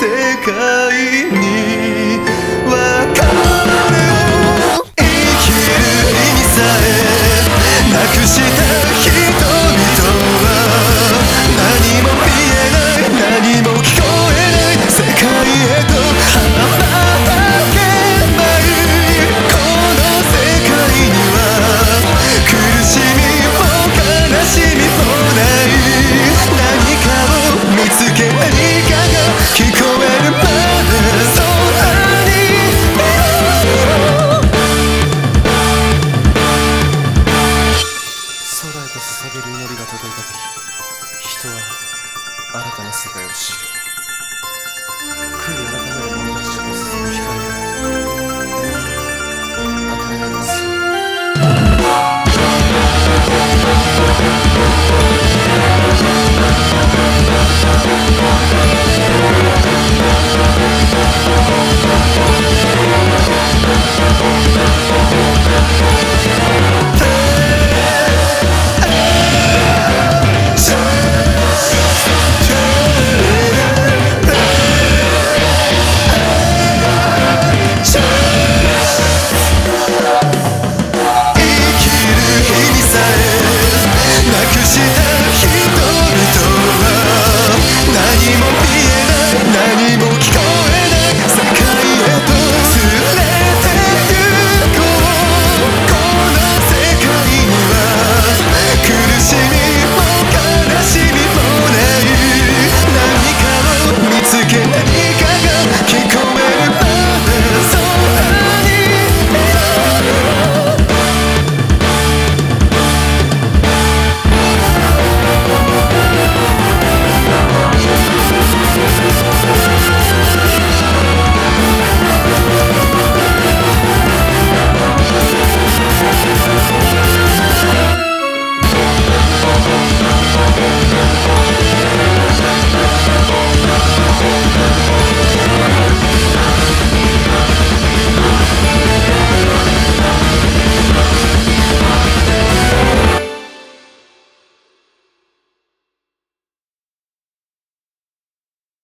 世界に。人は新たな世界を知る。